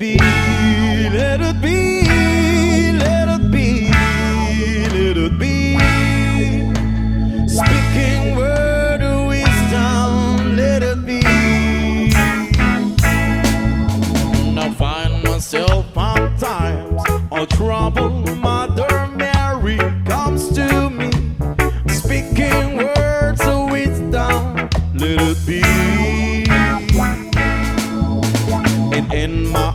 be, let it be, let it be, let it be. Speaking word of wisdom, let it be. I find myself on times of trouble. Mother Mary comes to me, speaking words of wisdom, let it be. And in my